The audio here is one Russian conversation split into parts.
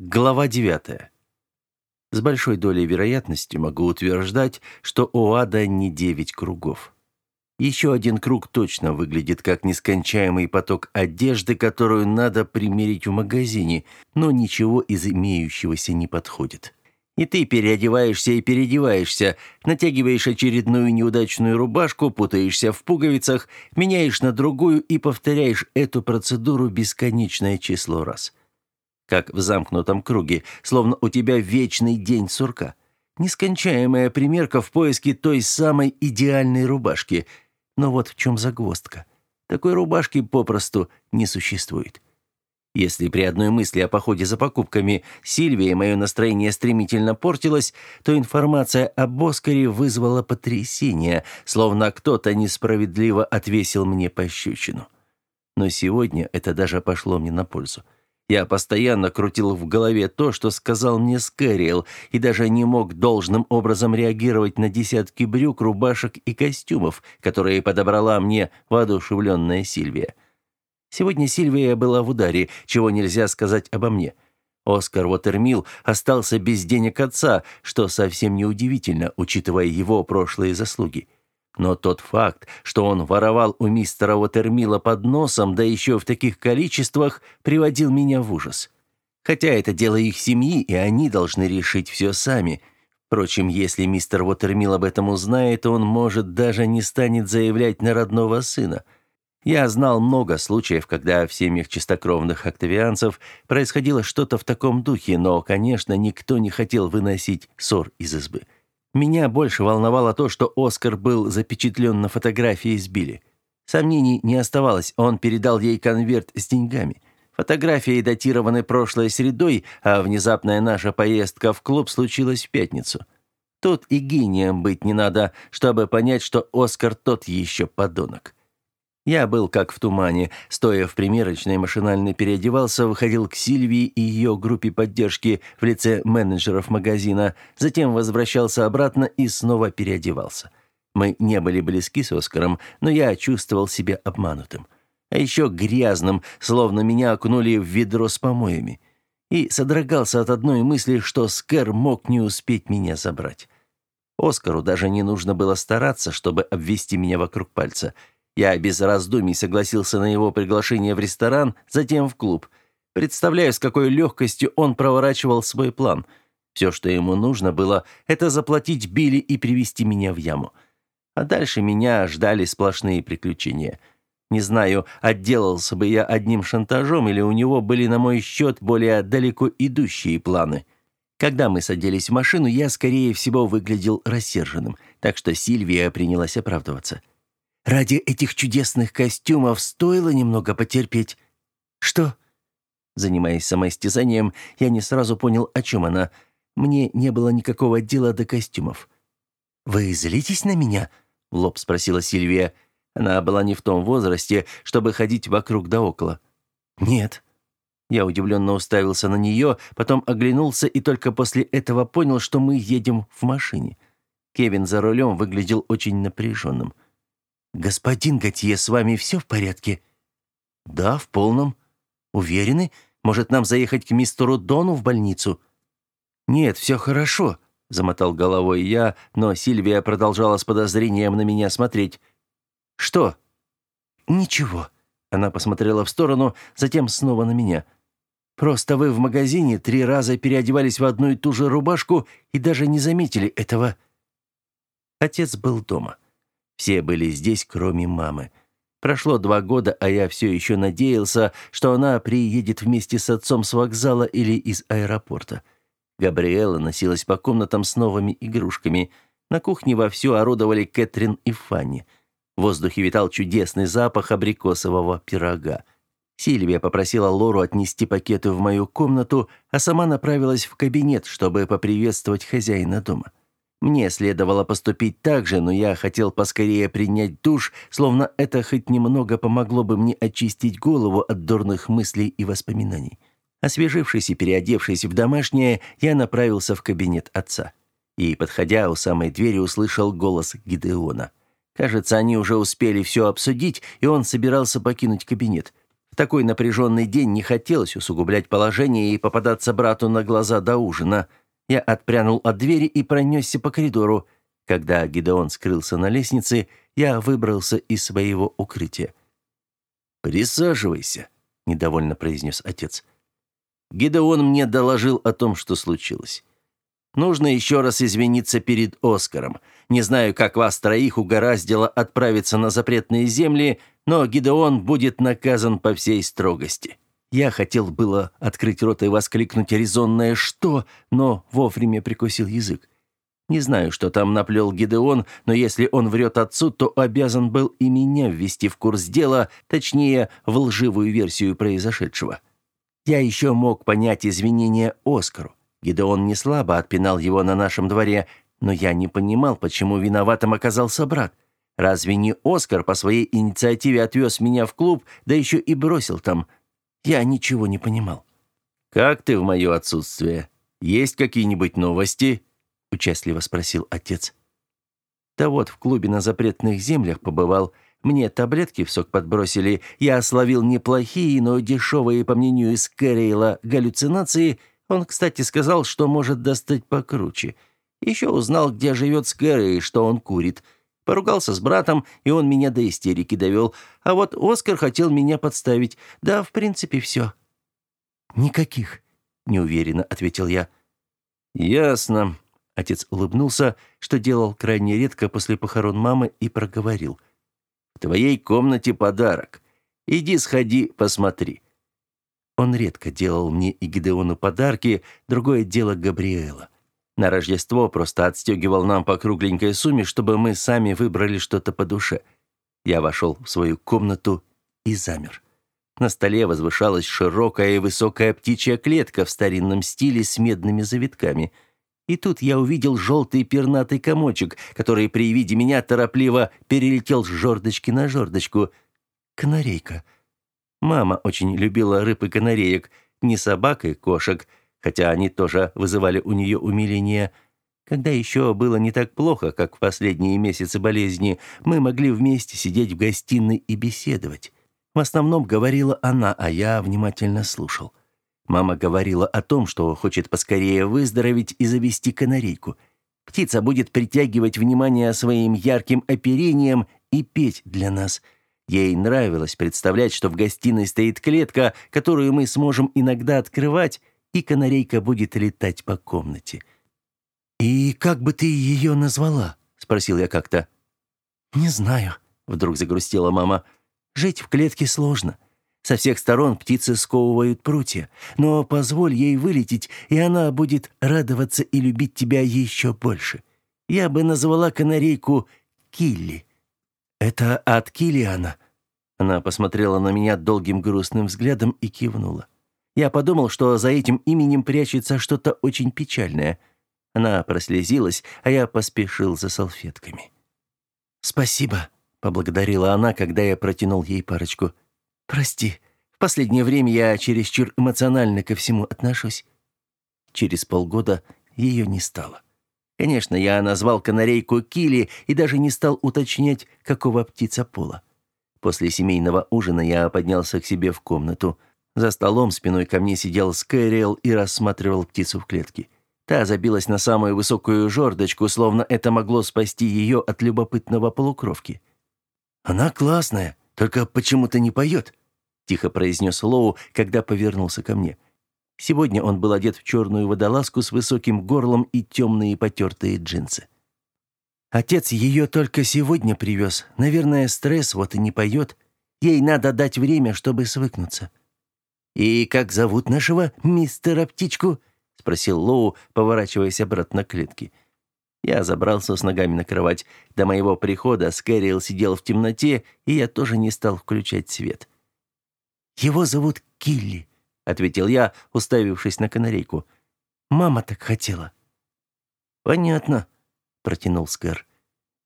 Глава 9. С большой долей вероятности могу утверждать, что у ада не девять кругов. Еще один круг точно выглядит как нескончаемый поток одежды, которую надо примерить в магазине, но ничего из имеющегося не подходит. И ты переодеваешься и переодеваешься, натягиваешь очередную неудачную рубашку, путаешься в пуговицах, меняешь на другую и повторяешь эту процедуру бесконечное число раз – как в замкнутом круге, словно у тебя вечный день сурка. Нескончаемая примерка в поиске той самой идеальной рубашки. Но вот в чем загвоздка. Такой рубашки попросту не существует. Если при одной мысли о походе за покупками Сильвии мое настроение стремительно портилось, то информация об Оскаре вызвала потрясение, словно кто-то несправедливо отвесил мне пощечину. Но сегодня это даже пошло мне на пользу. Я постоянно крутил в голове то, что сказал мне Скэриэл, и даже не мог должным образом реагировать на десятки брюк, рубашек и костюмов, которые подобрала мне воодушевленная Сильвия. Сегодня Сильвия была в ударе, чего нельзя сказать обо мне. Оскар Уотермилл остался без денег отца, что совсем неудивительно, учитывая его прошлые заслуги. Но тот факт, что он воровал у мистера Уотермила под носом, да еще в таких количествах, приводил меня в ужас. Хотя это дело их семьи, и они должны решить все сами. Впрочем, если мистер Уотермил об этом узнает, он, может, даже не станет заявлять на родного сына. Я знал много случаев, когда в семьях чистокровных октавианцев происходило что-то в таком духе, но, конечно, никто не хотел выносить ссор из избы. Меня больше волновало то, что Оскар был запечатлен на фотографии с Билли. Сомнений не оставалось, он передал ей конверт с деньгами. Фотографии датированы прошлой средой, а внезапная наша поездка в клуб случилась в пятницу. Тут и гением быть не надо, чтобы понять, что Оскар тот еще подонок. Я был как в тумане, стоя в примерочной, машинально переодевался, выходил к Сильвии и ее группе поддержки в лице менеджеров магазина, затем возвращался обратно и снова переодевался. Мы не были близки с Оскаром, но я чувствовал себя обманутым. А еще грязным, словно меня окунули в ведро с помоями. И содрогался от одной мысли, что Скэр мог не успеть меня забрать. Оскару даже не нужно было стараться, чтобы обвести меня вокруг пальца — я без раздумий согласился на его приглашение в ресторан, затем в клуб. Представляю, с какой легкостью он проворачивал свой план. Все, что ему нужно было, это заплатить Билли и привести меня в яму. А дальше меня ждали сплошные приключения. Не знаю, отделался бы я одним шантажом или у него были на мой счет более далеко идущие планы. Когда мы садились в машину, я, скорее всего, выглядел рассерженным, так что Сильвия принялась оправдываться. — Ради этих чудесных костюмов стоило немного потерпеть. Что? Занимаясь самоистязанием, я не сразу понял, о чем она. Мне не было никакого дела до костюмов. «Вы злитесь на меня?» — в лоб спросила Сильвия. Она была не в том возрасте, чтобы ходить вокруг да около. «Нет». Я удивленно уставился на нее, потом оглянулся и только после этого понял, что мы едем в машине. Кевин за рулем выглядел очень напряженным. «Господин Готье, с вами все в порядке?» «Да, в полном. Уверены? Может, нам заехать к мистеру Дону в больницу?» «Нет, все хорошо», — замотал головой я, но Сильвия продолжала с подозрением на меня смотреть. «Что?» «Ничего». Она посмотрела в сторону, затем снова на меня. «Просто вы в магазине три раза переодевались в одну и ту же рубашку и даже не заметили этого». Отец был дома. Все были здесь, кроме мамы. Прошло два года, а я все еще надеялся, что она приедет вместе с отцом с вокзала или из аэропорта. Габриэла носилась по комнатам с новыми игрушками. На кухне вовсю орудовали Кэтрин и Фанни. В воздухе витал чудесный запах абрикосового пирога. Сильвия попросила Лору отнести пакеты в мою комнату, а сама направилась в кабинет, чтобы поприветствовать хозяина дома. Мне следовало поступить так же, но я хотел поскорее принять душ, словно это хоть немного помогло бы мне очистить голову от дурных мыслей и воспоминаний. Освежившись и переодевшись в домашнее, я направился в кабинет отца. И, подходя у самой двери, услышал голос Гидеона. Кажется, они уже успели все обсудить, и он собирался покинуть кабинет. В такой напряженный день не хотелось усугублять положение и попадаться брату на глаза до ужина. Я отпрянул от двери и пронесся по коридору. Когда Гидеон скрылся на лестнице, я выбрался из своего укрытия. «Присаживайся», — недовольно произнес отец. Гидеон мне доложил о том, что случилось. Нужно еще раз извиниться перед Оскаром. Не знаю, как вас троих угораздило отправиться на запретные земли, но Гидеон будет наказан по всей строгости. Я хотел было открыть рот и воскликнуть резонное «что?», но вовремя прикусил язык. Не знаю, что там наплел Гидеон, но если он врет отцу, то обязан был и меня ввести в курс дела, точнее, в лживую версию произошедшего. Я еще мог понять извинения Оскару. Гидеон не слабо отпинал его на нашем дворе, но я не понимал, почему виноватым оказался брат. Разве не Оскар по своей инициативе отвез меня в клуб, да еще и бросил там? Я ничего не понимал. «Как ты в мое отсутствие? Есть какие-нибудь новости?» — участливо спросил отец. «Да вот в клубе на запретных землях побывал. Мне таблетки в сок подбросили. Я словил неплохие, но дешевые, по мнению Скэрейла, галлюцинации — он, кстати, сказал, что может достать покруче. Еще узнал, где живет Скэра и что он курит. Поругался с братом, и он меня до истерики довел. А вот Оскар хотел меня подставить. Да, в принципе, все. «Никаких», — неуверенно ответил я. «Ясно». Отец улыбнулся, что делал крайне редко после похорон мамы, и проговорил. «В твоей комнате подарок. Иди сходи, посмотри. Он редко делал мне и Гидеону подарки, другое дело Габриэла. На Рождество просто отстегивал нам по кругленькой сумме, чтобы мы сами выбрали что-то по душе. Я вошел в свою комнату и замер. На столе возвышалась широкая и высокая птичья клетка в старинном стиле с медными завитками. И тут я увидел желтый пернатый комочек, который при виде меня торопливо перелетел с жердочки на жердочку. Канарейка — Мама очень любила рыб и канареек, не собак и кошек, хотя они тоже вызывали у нее умиление. Когда еще было не так плохо, как в последние месяцы болезни, мы могли вместе сидеть в гостиной и беседовать. В основном говорила она, а я внимательно слушал. Мама говорила о том, что хочет поскорее выздороветь и завести канарейку. Птица будет притягивать внимание своим ярким оперением и петь для нас – Ей нравилось представлять, что в гостиной стоит клетка, которую мы сможем иногда открывать, и канарейка будет летать по комнате. «И как бы ты ее назвала?» — спросил я как-то. «Не знаю», — вдруг загрустила мама. «Жить в клетке сложно. Со всех сторон птицы сковывают прутья, но позволь ей вылететь, и она будет радоваться и любить тебя еще больше. Я бы назвала канарейку Килли». «Это от Килиана?» Она посмотрела на меня долгим грустным взглядом и кивнула. Я подумал, что за этим именем прячется что-то очень печальное. Она прослезилась, а я поспешил за салфетками. «Спасибо», — поблагодарила она, когда я протянул ей парочку. «Прости, в последнее время я чересчур эмоционально ко всему отношусь». Через полгода ее не стало. Конечно, я назвал канарейку Кили и даже не стал уточнять, какого птица пола. После семейного ужина я поднялся к себе в комнату. За столом спиной ко мне сидел Скайрел и рассматривал птицу в клетке. Та забилась на самую высокую жердочку, словно это могло спасти ее от любопытного полукровки. «Она классная, только почему-то не поет», — тихо произнес Лоу, когда повернулся ко мне. Сегодня он был одет в черную водолазку с высоким горлом и темные потертые джинсы. Отец ее только сегодня привез. Наверное, стресс, вот и не поет. Ей надо дать время, чтобы свыкнуться. «И как зовут нашего мистера Птичку?» — спросил Лоу, поворачиваясь обратно к клетке. Я забрался с ногами на кровать. До моего прихода Скэрилл сидел в темноте, и я тоже не стал включать свет. «Его зовут Килли», — ответил я, уставившись на канарейку. «Мама так хотела». «Понятно», — протянул Скэр.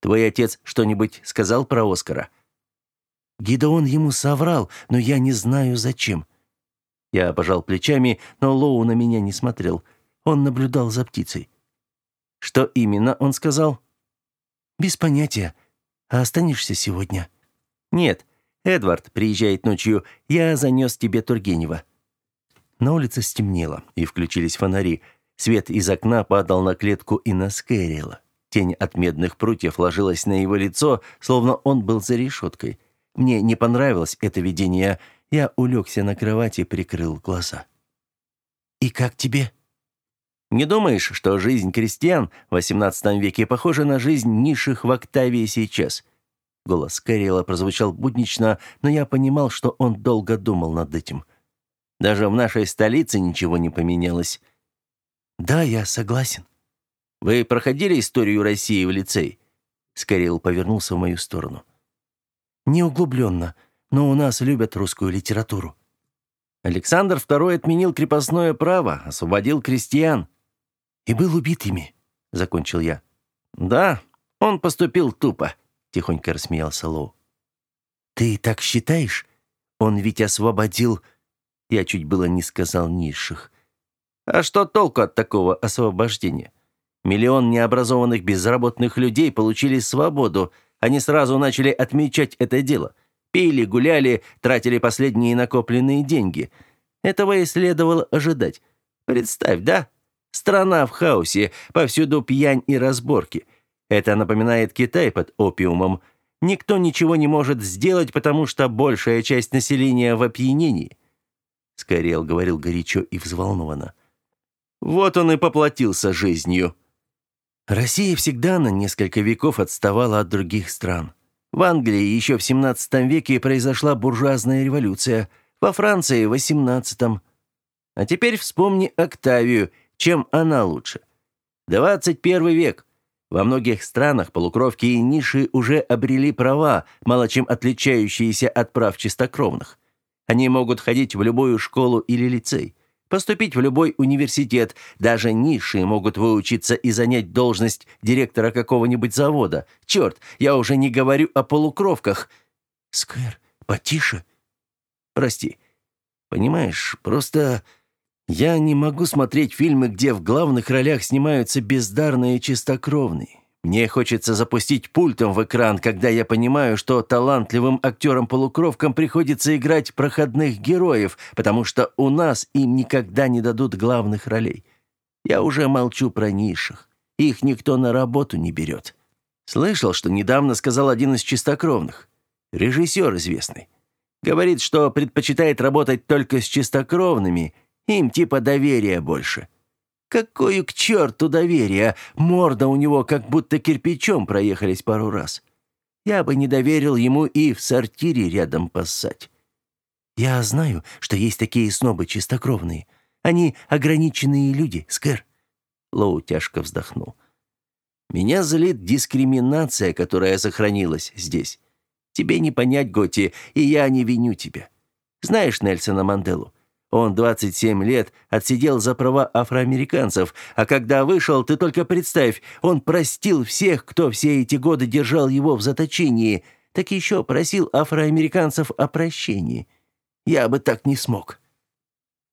«Твой отец что-нибудь сказал про Оскара?» Гидеон ему соврал, но я не знаю, зачем. Я пожал плечами, но Лоу на меня не смотрел. Он наблюдал за птицей. «Что именно он сказал?» «Без понятия. А останешься сегодня?» «Нет, Эдвард приезжает ночью. Я занес тебе Тургенева». На улице стемнело, и включились фонари. Свет из окна падал на клетку и на Скэрилла. Тень от медных прутьев ложилась на его лицо, словно он был за решеткой. Мне не понравилось это видение. Я улегся на кровати и прикрыл глаза. «И как тебе?» «Не думаешь, что жизнь крестьян в XVIII веке похожа на жизнь низших в Октавии сейчас?» Голос Кэрилла прозвучал буднично, но я понимал, что он долго думал над этим. «Даже в нашей столице ничего не поменялось». «Да, я согласен». «Вы проходили историю России в лицей?» Скорилл повернулся в мою сторону. «Не углубленно, но у нас любят русскую литературу». Александр II отменил крепостное право, освободил крестьян. «И был убит ими», — закончил я. «Да, он поступил тупо», — тихонько рассмеялся Лоу. «Ты так считаешь? Он ведь освободил...» Я чуть было не сказал низших. «А что толку от такого освобождения? Миллион необразованных безработных людей получили свободу. Они сразу начали отмечать это дело. Пили, гуляли, тратили последние накопленные деньги. Этого и следовало ожидать. Представь, да? Страна в хаосе, повсюду пьянь и разборки. Это напоминает Китай под опиумом. Никто ничего не может сделать, потому что большая часть населения в опьянении. Скорел говорил горячо и взволнованно. Вот он и поплатился жизнью. Россия всегда на несколько веков отставала от других стран. В Англии еще в XVII веке произошла буржуазная революция, во Франции – в XVIII. А теперь вспомни Октавию, чем она лучше. 21 век. Во многих странах полукровки и ниши уже обрели права, мало чем отличающиеся от прав чистокровных. Они могут ходить в любую школу или лицей поступить в любой университет. Даже низшие могут выучиться и занять должность директора какого-нибудь завода. Черт, я уже не говорю о полукровках. Сквер, потише. Прости. Понимаешь, просто я не могу смотреть фильмы, где в главных ролях снимаются бездарные чистокровные. Мне хочется запустить пультом в экран, когда я понимаю, что талантливым актерам-полукровкам приходится играть проходных героев, потому что у нас им никогда не дадут главных ролей. Я уже молчу про низших. Их никто на работу не берет. Слышал, что недавно сказал один из чистокровных. Режиссер известный. Говорит, что предпочитает работать только с чистокровными, им типа доверия больше. Какое к черту доверие! Морда у него как будто кирпичом проехались пару раз. Я бы не доверил ему и в сортире рядом поссать. Я знаю, что есть такие снобы чистокровные. Они ограниченные люди, Скэр. Лоу тяжко вздохнул. Меня злит дискриминация, которая сохранилась здесь. Тебе не понять, Готи, и я не виню тебя. Знаешь Нельсона Манделу? Он 27 лет отсидел за права афроамериканцев, а когда вышел, ты только представь, он простил всех, кто все эти годы держал его в заточении, так еще просил афроамериканцев о прощении. Я бы так не смог.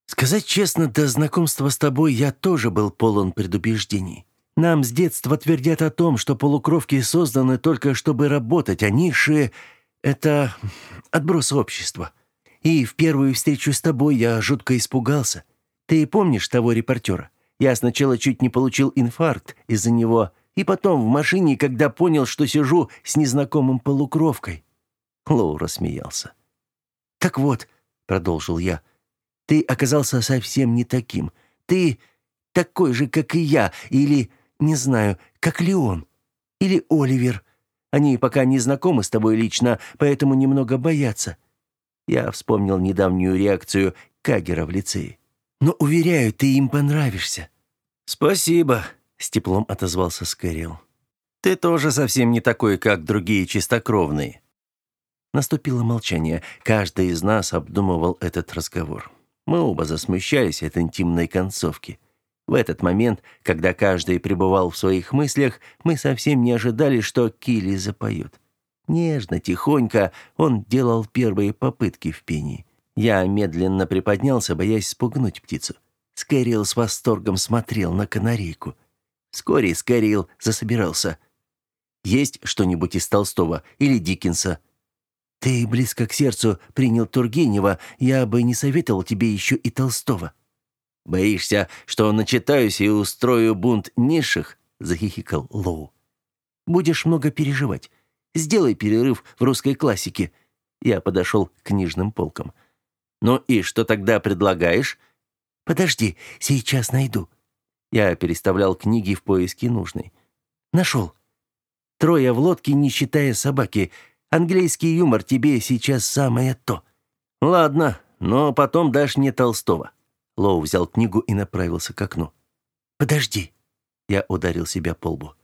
Сказать честно, до знакомства с тобой я тоже был полон предубеждений. Нам с детства твердят о том, что полукровки созданы только чтобы работать, а низшие — это отброс общества. И в первую встречу с тобой я жутко испугался. Ты помнишь того репортера? Я сначала чуть не получил инфаркт из-за него, и потом в машине, когда понял, что сижу с незнакомым полукровкой». Лоу рассмеялся. «Так вот», — продолжил я, — «ты оказался совсем не таким. Ты такой же, как и я, или, не знаю, как Леон, или Оливер. Они пока не знакомы с тобой лично, поэтому немного боятся. Я вспомнил недавнюю реакцию Кагера в лицее. «Но, уверяю, ты им понравишься». «Спасибо», — с теплом отозвался Скэрилл. «Ты тоже совсем не такой, как другие чистокровные». Наступило молчание. Каждый из нас обдумывал этот разговор. Мы оба засмущались от интимной концовки. В этот момент, когда каждый пребывал в своих мыслях, мы совсем не ожидали, что Килли запоет. Нежно, тихонько он делал первые попытки в пении. Я медленно приподнялся, боясь спугнуть птицу. Скэрилл с восторгом смотрел на канарейку. Вскоре Скэрилл засобирался. «Есть что-нибудь из Толстого или Диккенса?» Ты близко к сердцу принял Тургенева, я бы не советовал тебе еще и Толстого. Боишься, что начитаюсь и устрою бунт низших? захихикал Лоу. Будешь много переживать. Сделай перерыв в русской классике. Я подошел к книжным полкам. Ну и что тогда предлагаешь? Подожди, сейчас найду. Я переставлял книги в поиске нужной. Нашел. Трое в лодке, не считая собаки. Английский юмор тебе сейчас самое то. Ладно, но потом дашь мне Толстого. Лоу взял книгу и направился к окну. Подожди. Я ударил себя по лбу.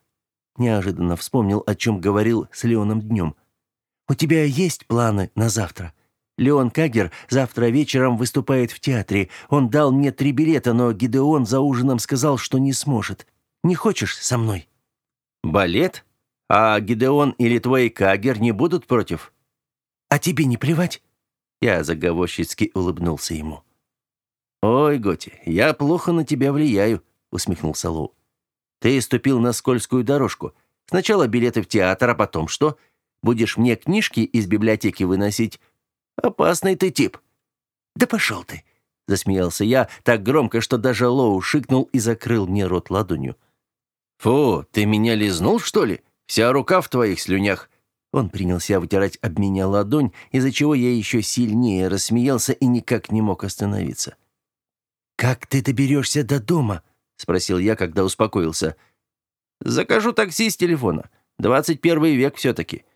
Неожиданно вспомнил, о чем говорил с Леоном днем. «У тебя есть планы на завтра?» Леон Кагер завтра вечером выступает в театре. Он дал мне три билета, но Гидеон за ужином сказал, что не сможет. Не хочешь со мной?» «Балет? А Гидеон или твой Кагер не будут против?» «А тебе не плевать?» Я заговорщицки улыбнулся ему. «Ой, Готи, я плохо на тебя влияю», — усмехнулся Лоу. «Ты ступил на скользкую дорожку. Сначала билеты в театр, а потом что? Будешь мне книжки из библиотеки выносить, Опасный ты тип». «Да пошел ты!» — засмеялся я так громко, что даже Лоу шикнул и закрыл мне рот ладонью. «Фу, ты меня лизнул, что ли? Вся рука в твоих слюнях!» Он принялся вытирать об меня ладонь, из-за чего я еще сильнее рассмеялся и никак не мог остановиться. «Как ты доберешься до дома?» — спросил я, когда успокоился. «Закажу такси с телефона. Двадцать первый век все-таки.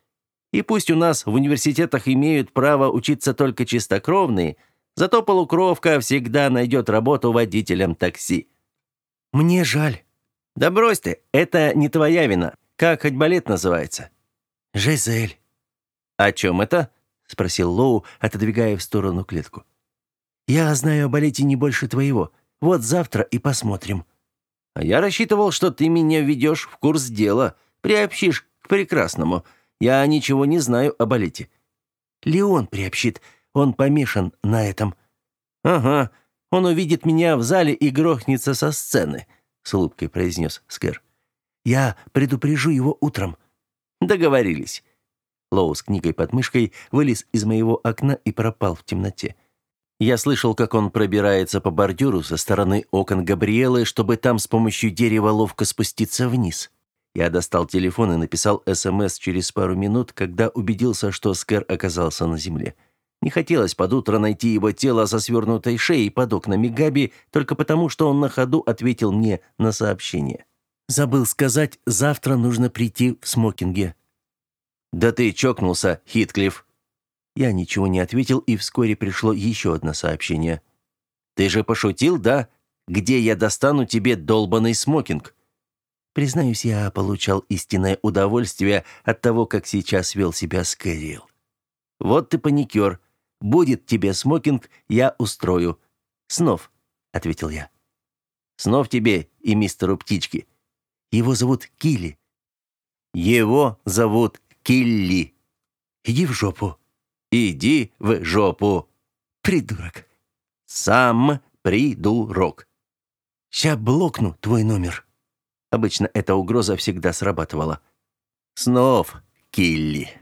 И пусть у нас в университетах имеют право учиться только чистокровные, зато полукровка всегда найдет работу водителем такси. Мне жаль. Да брось ты, это не твоя вина. Как хоть балет называется? Жизель. О чем это? Спросил Лоу, отодвигая в сторону клетку. Я знаю о балете не больше твоего. Вот завтра и посмотрим. А я рассчитывал, что ты меня введешь в курс дела, приобщишь к прекрасному. Я ничего не знаю о балете». «Леон приобщит. Он помешан на этом». «Ага. Он увидит меня в зале и грохнется со сцены», — с улыбкой произнес Скэр. «Я предупрежу его утром». «Договорились». Лоу с книгой под мышкой вылез из моего окна и пропал в темноте. Я слышал, как он пробирается по бордюру со стороны окон Габриэлы, чтобы там с помощью дерева ловко спуститься вниз. Я достал телефон и написал СМС через пару минут, когда убедился, что Скэр оказался на земле. Не хотелось под утро найти его тело со свернутой шеей под окнами Габи, только потому, что он на ходу ответил мне на сообщение. «Забыл сказать, завтра нужно прийти в смокинге». «Да ты чокнулся, Хитклифф!» Я ничего не ответил, и вскоре пришло еще одно сообщение. «Ты же пошутил, да? Где я достану тебе долбанный смокинг?» Признаюсь, я получал истинное удовольствие от того, как сейчас вел себя Скэрилл. «Вот ты паникер. Будет тебе смокинг, я устрою. Снов», — ответил я. «Снов тебе и мистеру Птички. Его зовут Килли». «Его зовут Килли». «Иди в жопу». «Иди в жопу». «Придурок». «Сам придурок». «Ща блокну твой номер». Обычно эта угроза всегда срабатывала. «Снов, Килли!»